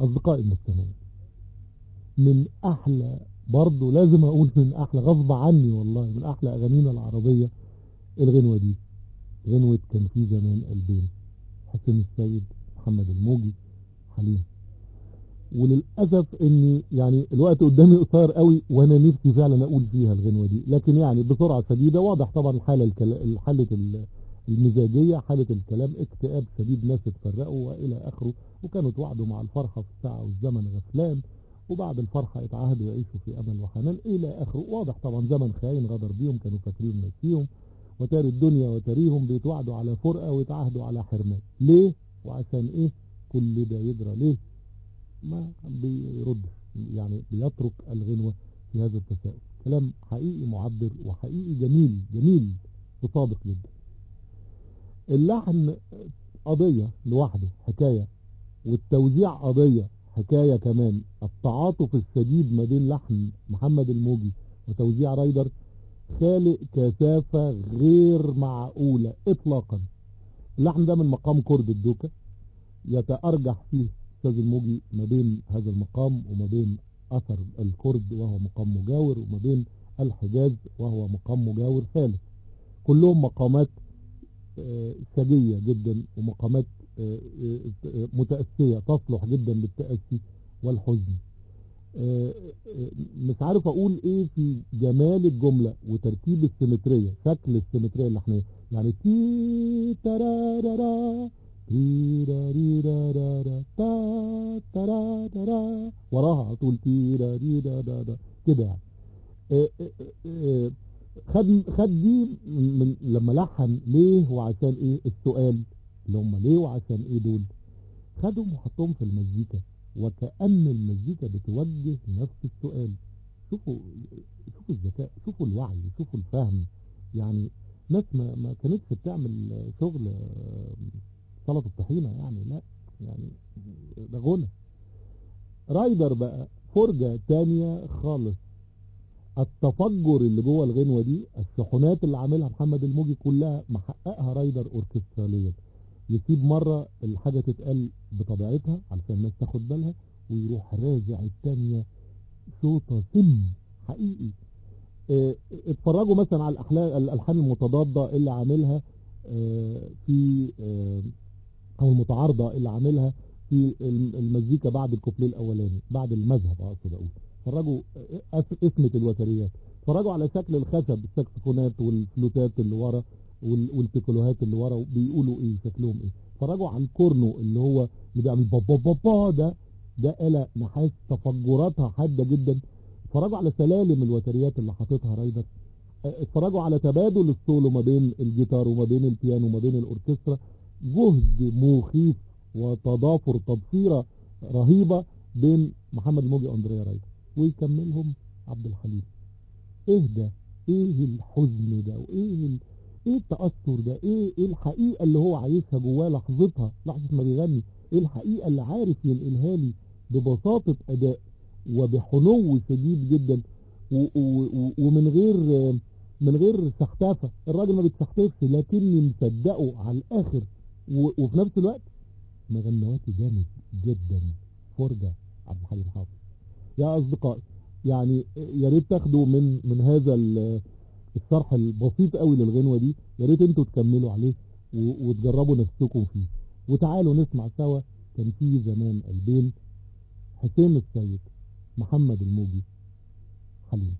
أصدقائي المستمعين من أحلى برضه لازم أقول من أحلى غصب عني والله من أحلى أغانينا العربية الغنوة دي. غنوة كان في زمان قلبين حسين السيد محمد الموجي حليم. وللأسف إني يعني الوقت قدامي قصير قوي وأنا نفسي فعلا أقول فيها الغنوة دي لكن يعني بسرعة شديدة واضح طبعا الحالة الكلا... المزاجية حالة الكلام اكتئاب شديد ناس اتفرقوا وإلى آخره وكانوا توعدوا مع الفرحة في الساعة والزمن غفلان وبعد الفرحة اتعهدوا يعيشوا في امل وحنان إلى آخره. واضح طبعا زمن خاين غدر بيهم كانوا فاكرين ناسيهم وتاري الدنيا وتاريهم بيتوعدوا على فرقة ويتعهدوا على حرمان. ليه؟ وعشان إيه؟ كل ده يجرى ليه؟ ما بيرد يعني بيترك الغنوة في هذا التساؤل. كلام حقيقي معبر وحقيقي جميل جميل وصادق جدا. اللحن قضية لوحده حكاية. والتوزيع قضية حكاية كمان. التعاطف الشديد ما بين لحن محمد الموجي وتوزيع رايدر خالق كثافة غير معقولة اطلاقا. اللحن ده من مقام كرد الدوكة يتأرجح فيه أستاذ الموجي ما بين هذا المقام وما بين أثر الكرد وهو مقام مجاور وما بين الحجاز وهو مقام مجاور ثالث كلهم مقامات شجية جدا ومقامات متأسية تصلح جدا للتأسي والحزن. مش عارف أقول إيه في جمال الجملة وترتيب السيمترية شكل السيمترية اللحنية يعني تي ترارارا تيرا ريرا رارا تا ترا ترا وراها على طول تيرا ريرا رارا كده يعني. خد خد دي من لما لحن ليه وعشان إيه السؤال اللي هم ليه وعشان إيه دول؟ خدهم وحطهم في المزيكا وكأن المزيكا بتوجه نفس السؤال. شوفوا شوفوا الذكاء شوفوا الوعي شوفوا الفهم. يعني ناس ما, ما كانتش بتعمل شغل سلطة الطحينة يعني لا يعني ده غنى. رايدر بقى فرجة تانية خالص. التفجر اللي جوه الغنوة دي الشحنات اللي عاملها محمد الموجي كلها محققها رايدر اوركستراليا. يسيب مرة الحاجة تتقال بطبيعتها علشان الناس تاخد بالها ويروح راجع التانية صوتة سم حقيقي. آه اتفرجوا مثلا على الألحان المتضادة اللي عاملها آه في آه أو المتعارضة اللي عاملها في المزيكا بعد الكوبليه الأولاني بعد المذهب أقصد أقول. اتفرجوا قسمة الوتريات. اتفرجوا على شكل الخشب الساكسفونات والفلوتات اللي ورا والبيكولوهات اللي ورا بيقولوا إيه شكلهم إيه. اتفرجوا على الكورنو اللي هو اللي بيعمل بابا بابا ده ده آلة نحاس تفجراتها حادة جدا. اتفرجوا على سلالم الوتريات اللي حاططها رايدر اتفرجوا على تبادل السولو ما بين الجيتار وما بين البيانو وما بين الأوركسترا. جهد مخيف وتضافر تبصيرة رهيبة بين محمد الموجي وأندريا رايدر ويكملهم عبد الحليم إيه ده؟ إيه الحزن ده؟ وإيه ال... إيه التأثر ده؟ إيه إيه الحقيقة اللي هو عايشها جواه لحظتها؟ لحظة ما بيغني. إيه الحقيقة اللي عارف ينقلها لي ببساطة أداء وبحنو شديد جدا. و و ومن غير من غير سحتافة الراجل ما بيتسحتفش لكني مصدقه على الآخر. وفي نفس الوقت مغنواتي جامد جدا. فرجة عبد الحليم حافظ يا أصدقائي يعني يا ريت تاخدوا من من هذا الشرح البسيط قوي للغنوة دي يا ريت أنتوا تكملوا عليه وتجربوا نفسكم فيه. وتعالوا نسمع سوا كان في زمان قلبين حسين السيد محمد الموجي. حليم